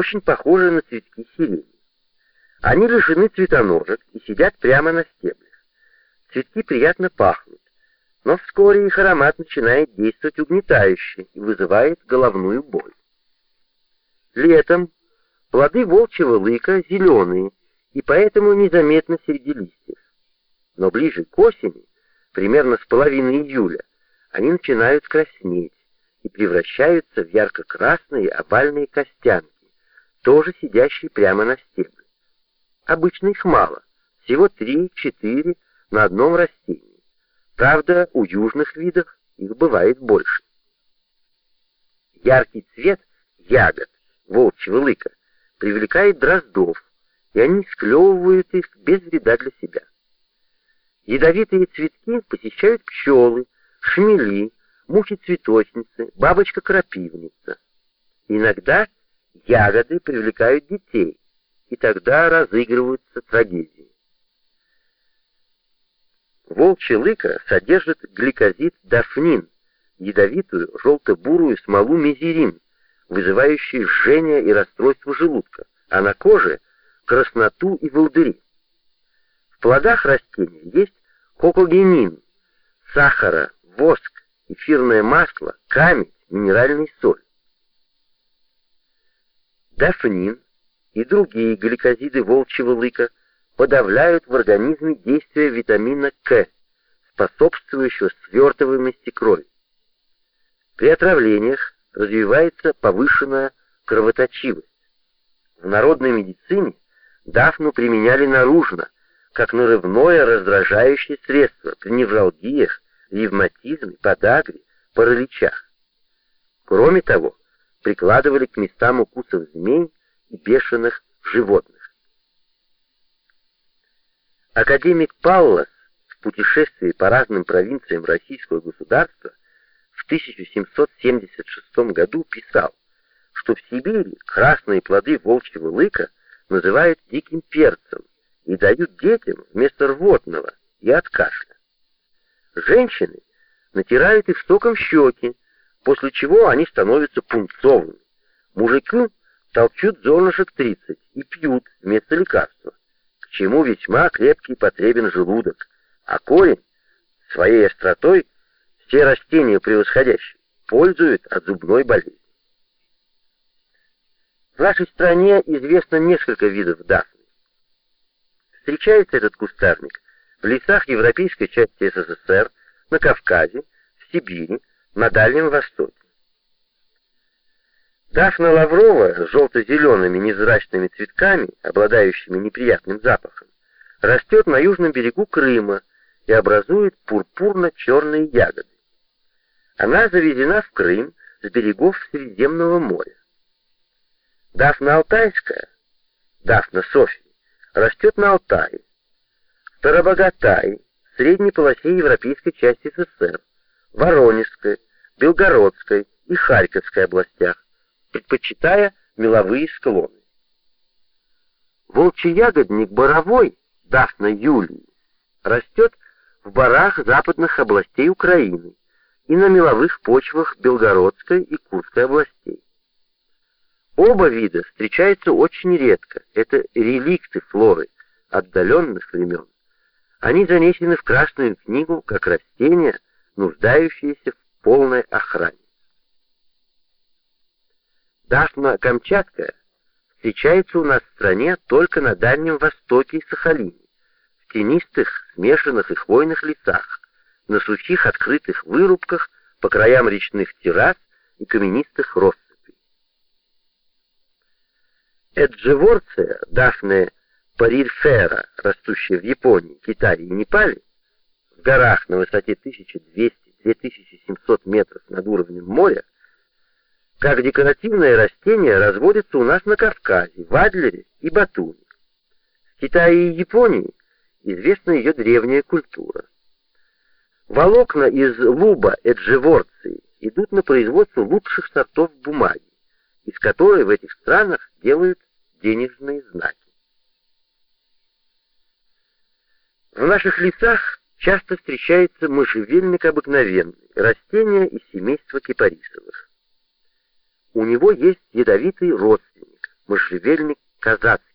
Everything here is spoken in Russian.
очень похожие на цветки сирени. Они лишены цветоножек и сидят прямо на стеблях. Цветки приятно пахнут, но вскоре их аромат начинает действовать угнетающе и вызывает головную боль. Летом плоды волчьего лыка зеленые и поэтому незаметны среди листьев. Но ближе к осени, примерно с половины июля, они начинают краснеть и превращаются в ярко-красные овальные костянки, тоже сидящие прямо на стебле. Обычно их мало, всего 3-4 на одном растении. Правда, у южных видов их бывает больше. Яркий цвет ягод волчьего лыка привлекает дроздов, и они склевывают их без вреда для себя. Ядовитые цветки посещают пчелы, шмели, мухи-цветочницы, бабочка-крапивница. Иногда ягоды привлекают детей, и тогда разыгрываются трагедии. Волчья лыка содержит гликозид дафнин, ядовитую желто-бурую смолу мезерин, вызывающую жжение и расстройство желудка, а на коже — красноту и волдыри. В плодах растений есть кокогенин, сахара, воск, эфирное масло, камень, минеральный соль. Дафнин и другие гликозиды волчьего лыка подавляют в организме действие витамина К, способствующего свертываемости крови. При отравлениях развивается повышенная кровоточивость. В народной медицине дафну применяли наружно, как нарывное раздражающее средство при невралгиях, ревматизме, подагре, параличах. Кроме того, прикладывали к местам укусов змей и бешеных животных. Академик Паулос в путешествии по разным провинциям российского государства в 1776 году писал, что в Сибири красные плоды волчьего лыка называют диким перцем и дают детям вместо рвотного и от кашля. Женщины натирают их соком щеки, после чего они становятся пунцовыми. Мужики толчут зернышек 30 и пьют вместо лекарства, к чему весьма крепкий потребен желудок, а корень своей остротой все растения превосходящие пользуют от зубной болезни. В нашей стране известно несколько видов дафны. Встречается этот кустарник в лесах европейской части СССР, на Кавказе, в Сибири, на Дальнем Востоке. Дафна лаврова с желто-зелеными невзрачными цветками, обладающими неприятным запахом, растет на южном берегу Крыма и образует пурпурно-черные ягоды. Она завезена в Крым с берегов Средиземного моря. Дафна алтайская, Дафна Софии, растет на Алтае, в Тарабагатае, средней полосе европейской части СССР, Воронежской, Белгородской и Харьковской областях, предпочитая меловые склоны. Волчий ягодник боровой, дафна юлии, растет в барах западных областей Украины и на меловых почвах Белгородской и Курской областей. Оба вида встречаются очень редко, это реликты флоры отдаленных времен. Они занесены в Красную книгу как растения, нуждающиеся в полной охране. Дафна камчатка встречается у нас в стране только на Дальнем Востоке и Сахалине, в тенистых, смешанных и хвойных лесах, на сухих открытых вырубках по краям речных террас и каменистых россыпей. Эджеворция, дафне парильфера, растущая в Японии, Китае и Непале, горах на высоте 1200-2700 метров над уровнем моря, как декоративное растение разводится у нас на Кавказе, в Адлере и Батуми. В Китае и Японии известна ее древняя культура. Волокна из луба эджеворции идут на производство лучших сортов бумаги, из которой в этих странах делают денежные знаки. В наших лесах часто встречается можжевельник обыкновенный, растение из семейства кипарисовых у него есть ядовитый родственник, можжевельник казацкий.